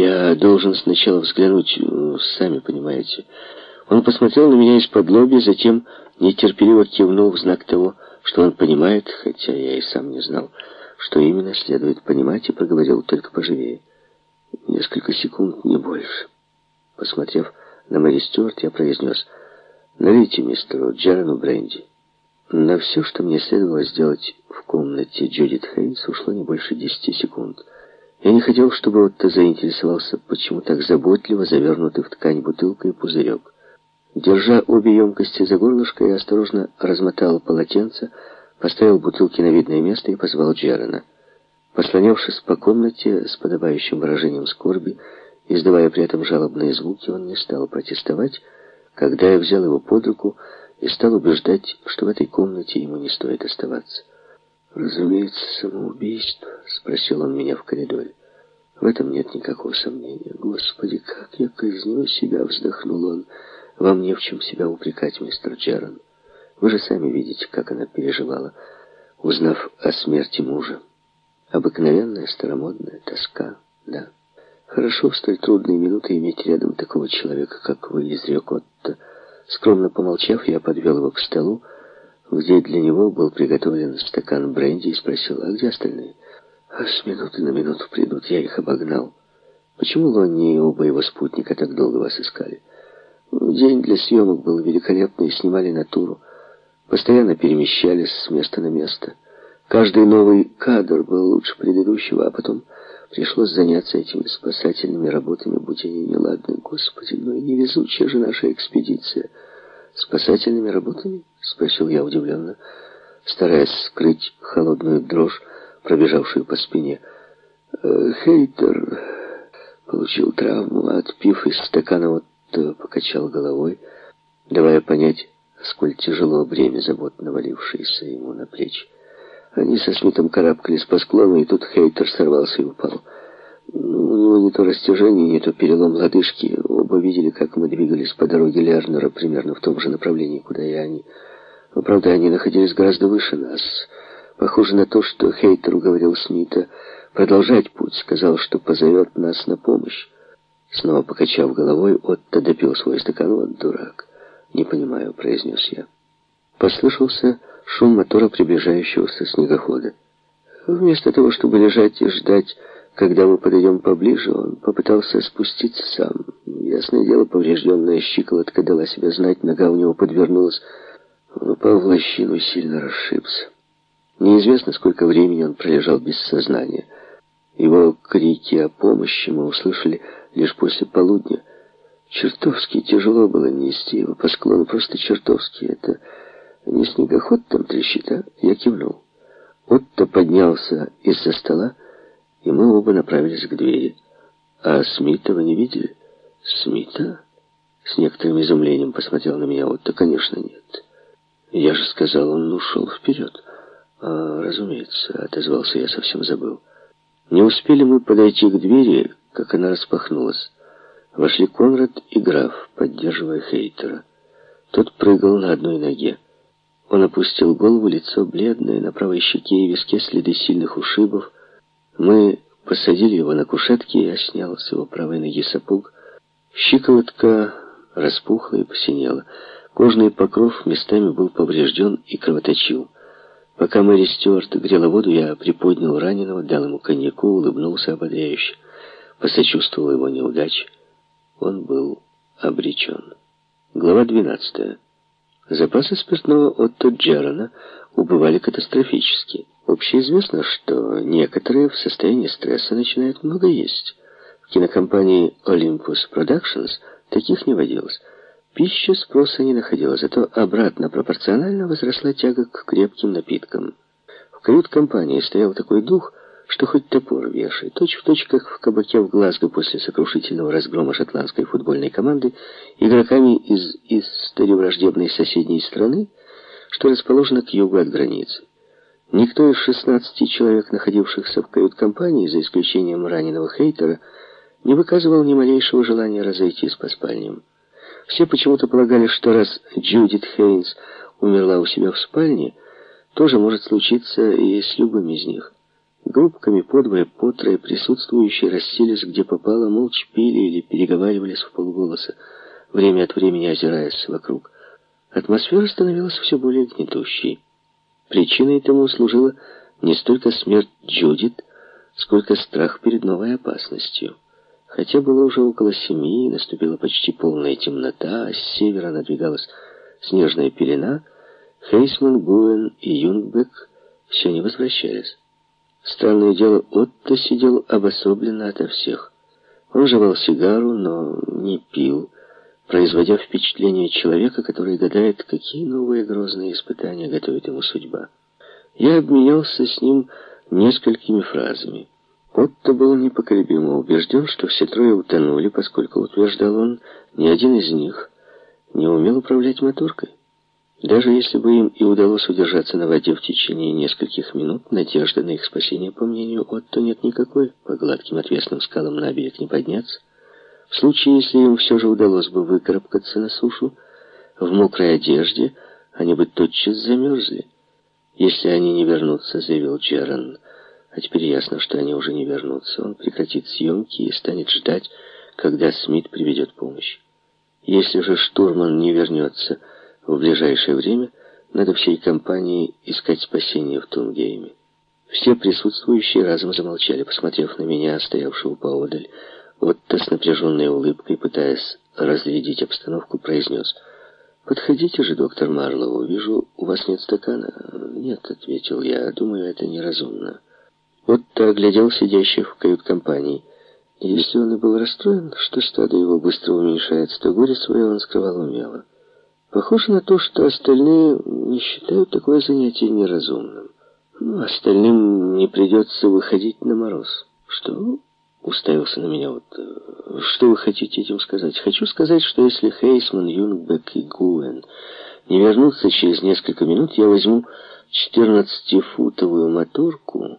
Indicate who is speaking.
Speaker 1: Я должен сначала взглянуть, ну, сами понимаете. Он посмотрел на меня из-под лоби, затем нетерпеливо кивнул в знак того, что он понимает, хотя я и сам не знал, что именно следует понимать, и проговорил только поживее. Несколько секунд, не больше. Посмотрев на Мэри Стюарт, я произнес, «Налейте мистеру Джерану бренди». На все, что мне следовало сделать в комнате Джудит Хейнс, ушло не больше десяти секунд. Я не хотел, чтобы Отто заинтересовался, почему так заботливо завернуты в ткань бутылка и пузырек. Держа обе емкости за горлышко, я осторожно размотал полотенце, поставил бутылки на видное место и позвал Джерена. Послонявшись по комнате с подобающим выражением скорби, издавая при этом жалобные звуки, он не стал протестовать, когда я взял его под руку и стал убеждать, что в этой комнате ему не стоит оставаться. «Разумеется, самоубийство», — спросил он меня в коридоре. «В этом нет никакого сомнения. Господи, как я казню себя!» — вздохнул он. «Вам не в чем себя упрекать, мистер Джерон. Вы же сами видите, как она переживала, узнав о смерти мужа. Обыкновенная старомодная тоска, да. Хорошо в столь трудные минуты иметь рядом такого человека, как вы, изрек Отто. Скромно помолчав, я подвел его к столу, где для него был приготовлен стакан бренди и спросил, а где остальные? А с минуты на минуту придут, я их обогнал. Почему Лонни и оба его спутника так долго вас искали? Ну, день для съемок был великолепный, снимали натуру. Постоянно перемещались с места на место. Каждый новый кадр был лучше предыдущего, а потом пришлось заняться этими спасательными работами, будь они неладны. Господи, ну и невезучая же наша экспедиция. Спасательными работами? — спросил я удивленно, стараясь скрыть холодную дрожь, пробежавшую по спине. «Э, «Хейтер получил травму, отпив из стакана, вот э, покачал головой, давая понять, сколь тяжело бремя забот, навалившееся ему на плечи. Они со Смитом карабкались по склону, и тут Хейтер сорвался и упал. Ну, у него не то растяжение, не то перелом лодыжки. Оба видели, как мы двигались по дороге Лернера примерно в том же направлении, куда и они. Но, правда, они находились гораздо выше нас. Похоже на то, что Хейтер уговорил Смита продолжать путь, сказал, что позовет нас на помощь. Снова покачав головой, Отто допил свой стакан. Вот дурак. «Не понимаю», — произнес я. Послышался шум мотора приближающегося снегохода. Вместо того, чтобы лежать и ждать, когда мы подойдем поближе, он попытался спуститься сам. Ясное дело, поврежденная щиколотка дала себя знать, нога у него подвернулась. Он упал в лощину и сильно расшибся. Неизвестно, сколько времени он пролежал без сознания. Его крики о помощи мы услышали лишь после полудня. Чертовски тяжело было нести его по склону, просто чертовски. Это не снегоход там трещит, а? Я кивнул. Отто поднялся из-за стола, и мы оба направились к двери. А Смита вы не видели? Смита? С некоторым изумлением посмотрел на меня Отто. Конечно, нет. Я же сказал, он ушел вперед. А, разумеется, отозвался я, совсем забыл. Не успели мы подойти к двери, как она распахнулась. Вошли Конрад и граф, поддерживая Хейтера. Тот прыгал на одной ноге. Он опустил голову, лицо бледное, на правой щеке и виске следы сильных ушибов. Мы посадили его на кушетке, я снял с его правой ноги сапог. Щиколотка распухла и посинела. Кожный покров местами был поврежден и кровоточил. Пока Мэри Стюарт грела воду, я приподнял раненого, дал ему коньяку, улыбнулся ободряюще. Посочувствовал его неудаче. Он был обречен. Глава 12. Запасы спиртного от Тоджерона убывали катастрофически. Общеизвестно, что некоторые в состоянии стресса начинают много есть. В кинокомпании Olympus Productions таких не водилось. Пища спроса не находила, зато обратно пропорционально возросла тяга к крепким напиткам. В кают-компании стоял такой дух, что хоть топор вешай, точь в точь, как в кабаке в Глазго после сокрушительного разгрома шотландской футбольной команды игроками из истори враждебной соседней страны, что расположена к югу от границы. Никто из 16 человек, находившихся в кают-компании, за исключением раненого хейтера, не выказывал ни малейшего желания разойтись по спальням. Все почему-то полагали, что раз Джудит Хейнс умерла у себя в спальне, тоже может случиться и с любым из них. Группками по двое, по трое присутствующие расселись где попало, молча пили или переговаривались в полголоса, время от времени озираясь вокруг. Атмосфера становилась все более гнетущей. Причиной тому служила не столько смерть Джудит, сколько страх перед новой опасностью. Хотя было уже около семи, наступила почти полная темнота, а с севера надвигалась снежная пелена, Хейсман, Гуэн и Юнгбек все не возвращались. Странное дело, Отто сидел обособленно ото всех. Он жевал сигару, но не пил, производя впечатление человека, который гадает, какие новые грозные испытания готовит ему судьба. Я обменялся с ним несколькими фразами. Отто был непоколебимо убежден, что все трое утонули, поскольку, утверждал он, ни один из них не умел управлять моторкой. Даже если бы им и удалось удержаться на воде в течение нескольких минут, надежды на их спасение, по мнению Отто, нет никакой. По гладким отвесным скалам на берег не подняться. В случае, если им все же удалось бы выкарабкаться на сушу, в мокрой одежде они бы тотчас замерзли. Если они не вернутся, заявил Джеран, а теперь ясно, что они уже не вернутся, он прекратит съемки и станет ждать, когда Смит приведет помощь. Если же штурман не вернется, в ближайшее время надо всей компании искать спасение в Тунгейме. Все присутствующие разом замолчали, посмотрев на меня, стоявшего поодаль. Отто с напряженной улыбкой, пытаясь разрядить обстановку, произнес «Подходите же, доктор Марлоу, вижу, у вас нет стакана». «Нет», — ответил я, — «думаю, это неразумно». Отто оглядел сидящих в кают-компании. Если он и был расстроен, что стадо его быстро уменьшается, то горе свое он скрывал умело. Похоже на то, что остальные не считают такое занятие неразумным. Ну, остальным не придется выходить на мороз. Что? Уставился на меня вот. Э, что вы хотите этим сказать? Хочу сказать, что если Хейсман, Юнгбек и Гуэн не вернутся через несколько минут, я возьму 14-футовую моторку